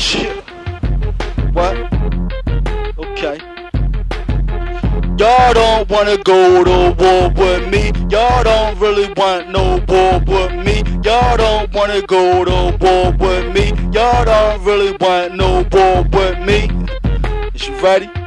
Shit. What? Okay. Y'all don't wanna go to war with me. Y'all don't really want no war with me. Y'all don't wanna go to war with me. Y'all don't really want no war with me. Is you ready?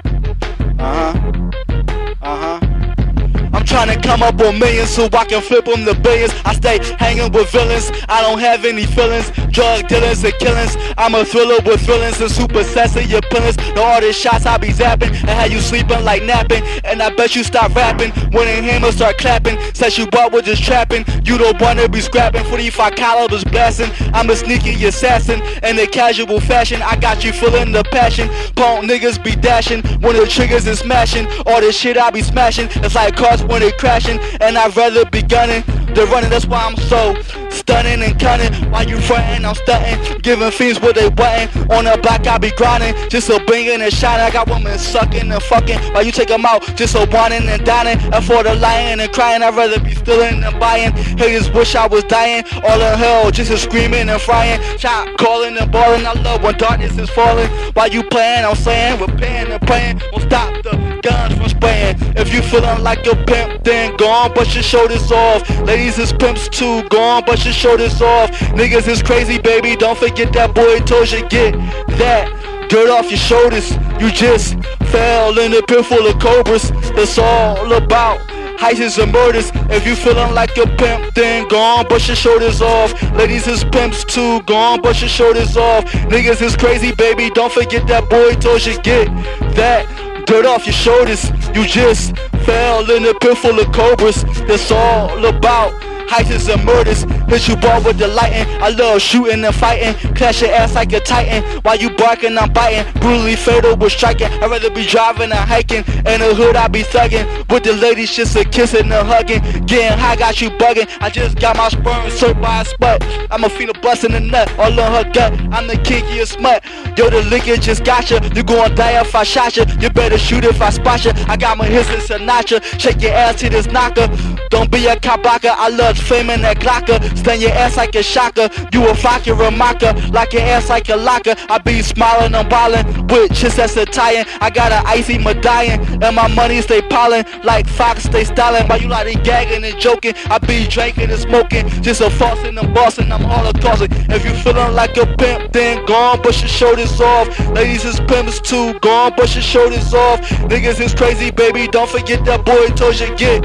Trying to come up on millions so I can flip them to billions. I stay hanging with villains. I don't have any feelings. Drug dealers and killings. I'm a thriller with feelings and super sassy your feelings. The shots I be zapping and have you sleeping like napping. And I bet you stop rapping when the hammer start clapping. Says you bought with just trapping. You don't wanna be scrapping. 45 calibers blasting. I'm a sneaky assassin in a casual fashion. I got you feeling the passion. Punk niggas be dashing when the triggers is smashing. All this shit I be smashing. It's like cars when they crashing. And I'd rather be gunning than running. That's why I'm so stunning and cunning. While you frontin', I'm stunting. Giving fiends what they wantin'. On the block, I be grinding. Just so banging and shining. I got women sucking and fucking. While you take them out, just so whining and dining. And for the lying and crying, I'd rather be stealing than buying. Haters wish I was dying. All in hell, just a screaming and frying. Shot calling and balling. I love when darkness is falling. While you playing, I'm saying, we're paying and praying. Won't stop the guns from spraying. If you feeling like a pimp, then go on, bust your shoulders off. Ladies is pimps too, go on, bust your shoulders off. Niggas is crazy, baby. Don't forget that boy told you get that dirt off your shoulders. You just fell in a pit full of cobras. That's all about heists and murders. If you feeling like a pimp, then go on, bust your shoulders off. Ladies is pimps too, go on, bust your shoulders off. Niggas is crazy, baby. Don't forget that boy told you get that dirt off your shoulders. You just fell in a pit full of cobras. That's all about heists and murders. Hit you ball with the lighting. I love shooting and fighting. Clash your ass like a titan. While you barking, I'm biting. Brutally fatal with striking. I'd rather be driving and hiking. In the hood, I be thugging. With the ladies, just a kissing and hugging. Getting high, got you bugging. I just got my sperm soaked by a. I'm a fetal busting a nut. All in her gut. I'm the kinkiest smut. Yo, the liquor just got you. You gon' die if I shot ya. You better shoot if I spot ya. I got my hits in Sinatra. Shake your ass to this knocker. Don't be a kabaka. I love fame in that glocker. Stand your ass like a shocker. You a a mocker. Lock your ass like a locker. I be smiling, I'm ballin' with chicks that's Italian. I got an icy medallion. And my money stay piling like Fox stay styling. While you like they gagging and joking. I be drinking and smoking. Just a flossing and bossing. I'm holocaustic. If you feelin' like a pimp, then gone, on, push your shoulders off. Ladies is pimps too. Gone, on, push your shoulders off. Niggas is crazy, baby. Don't forget that boy told you get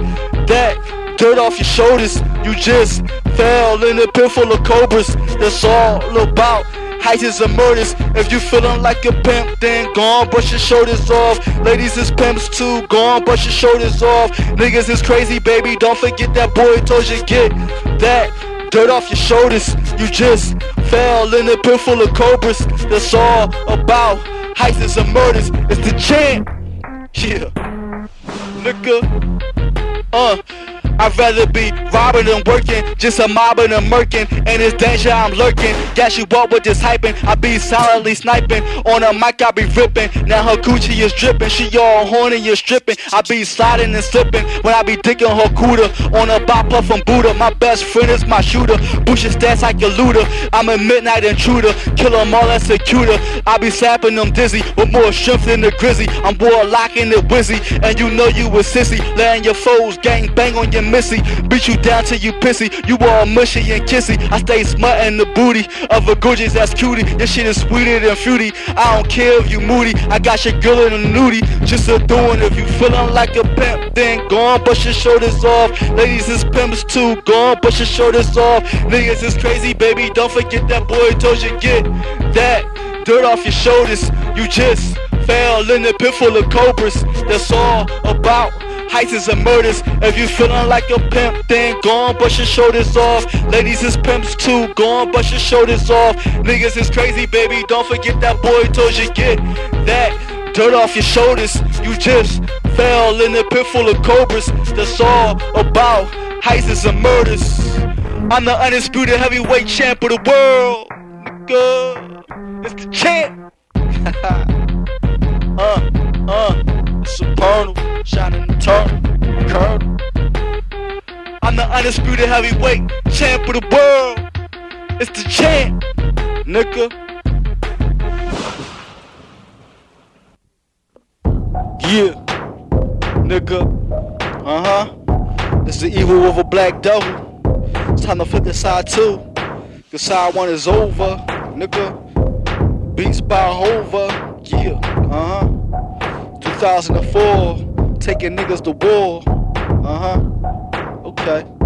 that dirt off your shoulders. You just fell in a pit full of cobras. That's all about heists and murders. If you feeling like a pimp, then go on, brush your shoulders off. Ladies is pimps too, go on, brush your shoulders off. Niggas is crazy, baby. Don't forget that boy told you get that dirt off your shoulders. You just fell in a pit full of cobras. That's all about heists and murders. It's the champ. Yeah. Nigga. Uh. I'd rather be robbing than working, just a mobbing and murking. And it's danger I'm lurking. Gas you up with this hyping. I be silently sniping. On a mic I be ripping. Now her coochie is dripping. She all horny and stripping. I be sliding and slipping when I be dicking her cooter. On a bop up from Buddha. My best friend is my shooter. Your stats like a looter. I'm a midnight intruder. Kill them all that's a cuter. I be slapping them dizzy with more strength than the grizzly. I'm more warlocking it wizzy. And you know you a sissy. Letting your foes gang bang on your missy. Beat you down till you pissy. You all mushy and kissy. I stay smutting the booty of a gorgeous ass cutie. This shit is sweeter than fruity. I don't care if you moody. I got your girl in a nudie. Just a doing. If you feeling like a pimp, then go on, bust your shoulders off. Ladies is pimps too. gone, on, bust your shoulders off. Niggas is crazy, baby. Don't forget that boy told you get that dirt off your shoulders. You just fell in the pit full of cobras. That's all about heists and murders. If you feeling like a pimp, then go on, bust your shoulders off. Ladies is pimps too, go on, bust your shoulders off. Niggas is crazy, baby. Don't forget that boy told you get that dirt off your shoulders. You just fell in a pit full of cobras. That's all about heists and murders. I'm the undisputed heavyweight champ of the world. Nigga, it's the champ. uh, uh, supernal, shining Turn. I'm the undisputed heavyweight champ of the world. It's the champ, nigga. Yeah, nigga. Uh huh. It's the evil of a black devil. It's time to flip the side two. The side one is over, nigga. Beats by Hova. Yeah, uh huh. 2004. Taking niggas to war. Uh huh. Okay.